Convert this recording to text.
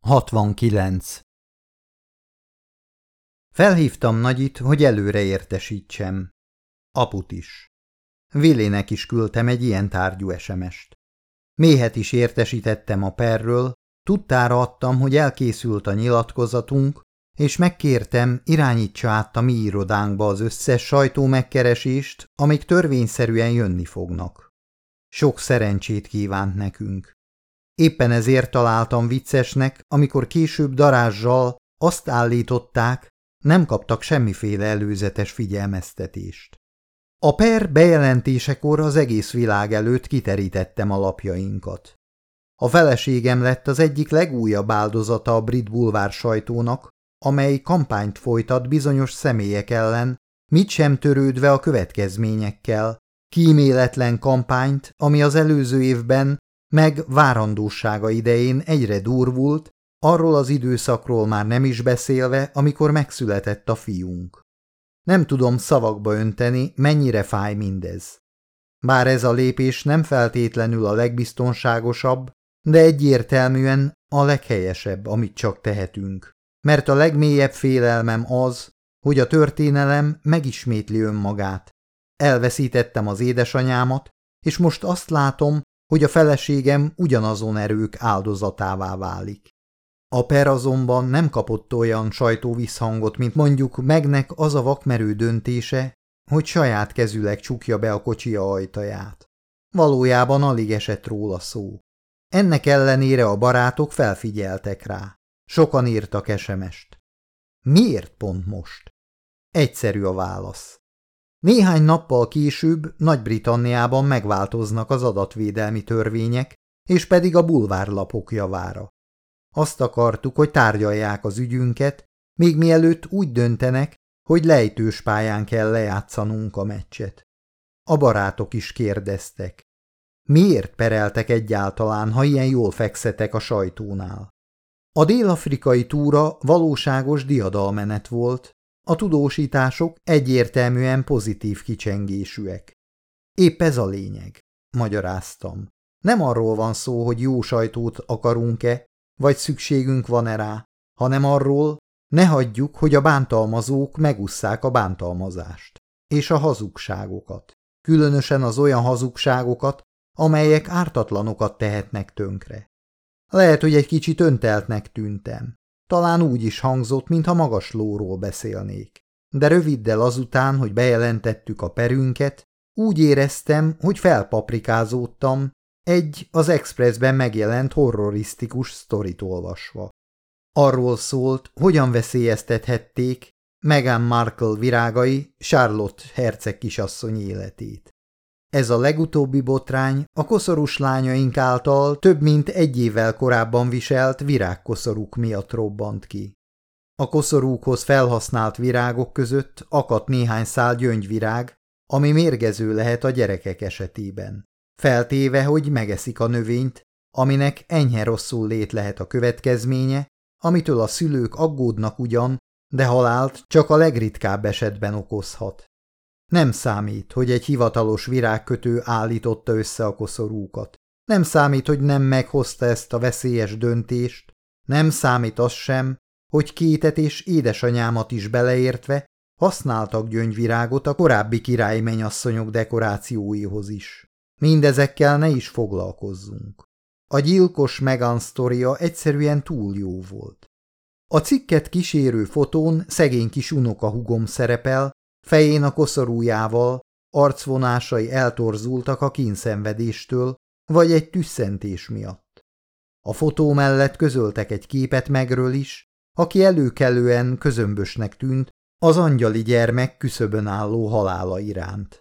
69. Felhívtam Nagyit, hogy előre értesítsem. Aput is. Vilének is küldtem egy ilyen tárgyú esemest. Méhet is értesítettem a perről, tudtára adtam, hogy elkészült a nyilatkozatunk, és megkértem, irányítsa át a mi irodánkba az összes sajtó megkeresést, amik törvényszerűen jönni fognak. Sok szerencsét kívánt nekünk. Éppen ezért találtam viccesnek, amikor később darázsal azt állították, nem kaptak semmiféle előzetes figyelmeztetést. A per bejelentésekor az egész világ előtt kiterítettem a. A feleségem lett az egyik legújabb áldozata a brit bulvár sajtónak, amely kampányt folytat bizonyos személyek ellen, mit sem törődve a következményekkel, kíméletlen kampányt, ami az előző évben meg várandósága idején egyre durvult, arról az időszakról már nem is beszélve, amikor megszületett a fiunk. Nem tudom szavakba önteni, mennyire fáj mindez. Bár ez a lépés nem feltétlenül a legbiztonságosabb, de egyértelműen a leghelyesebb, amit csak tehetünk. Mert a legmélyebb félelmem az, hogy a történelem megismétli önmagát. Elveszítettem az édesanyámat, és most azt látom, hogy a feleségem ugyanazon erők áldozatává válik. A per azonban nem kapott olyan sajtóvisszhangot, mint mondjuk megnek az a vakmerő döntése, hogy saját kezüleg csukja be a kocsia ajtaját. Valójában alig esett róla szó. Ennek ellenére a barátok felfigyeltek rá. Sokan írtak esemest. Miért pont most? Egyszerű a válasz. Néhány nappal később Nagy-Britanniában megváltoznak az adatvédelmi törvények, és pedig a bulvárlapok javára. Azt akartuk, hogy tárgyalják az ügyünket, még mielőtt úgy döntenek, hogy lejtős pályán kell lejátszanunk a meccset. A barátok is kérdeztek. Miért pereltek egyáltalán, ha ilyen jól fekszetek a sajtónál? A dél-afrikai túra valóságos diadalmenet volt, a tudósítások egyértelműen pozitív kicsengésűek. Épp ez a lényeg, magyaráztam. Nem arról van szó, hogy jó sajtót akarunk-e, vagy szükségünk van-e rá, hanem arról, ne hagyjuk, hogy a bántalmazók megusszák a bántalmazást és a hazugságokat, különösen az olyan hazugságokat, amelyek ártatlanokat tehetnek tönkre. Lehet, hogy egy kicsit önteltnek tűntem, talán úgy is hangzott, mintha magas lóról beszélnék. De röviddel azután, hogy bejelentettük a perünket, úgy éreztem, hogy felpaprikázódtam egy az Expressben megjelent horrorisztikus sztorit olvasva. Arról szólt, hogyan veszélyeztethették Meghan Markle virágai Charlotte herceg kisasszony életét. Ez a legutóbbi botrány a koszorús lányaink által több mint egy évvel korábban viselt virágkoszorúk miatt robbant ki. A koszorúkhoz felhasznált virágok között akadt néhány szál gyöngyvirág, ami mérgező lehet a gyerekek esetében. Feltéve, hogy megeszik a növényt, aminek enyhe rosszul lét lehet a következménye, amitől a szülők aggódnak ugyan, de halált csak a legritkább esetben okozhat. Nem számít, hogy egy hivatalos virágkötő állította össze a koszorúkat. Nem számít, hogy nem meghozta ezt a veszélyes döntést. Nem számít az sem, hogy kétet és édesanyámat is beleértve használtak gyöngyvirágot a korábbi királymenyasszonyok dekorációihoz is. Mindezekkel ne is foglalkozzunk. A gyilkos Megan sztoria egyszerűen túl jó volt. A cikket kísérő fotón szegény kis hugom szerepel, Fején a koszorújával, arcvonásai eltorzultak a kínszenvedéstől, vagy egy tüsszentés miatt. A fotó mellett közöltek egy képet megről is, aki előkelően közömbösnek tűnt az angyali gyermek küszöbön álló halála iránt.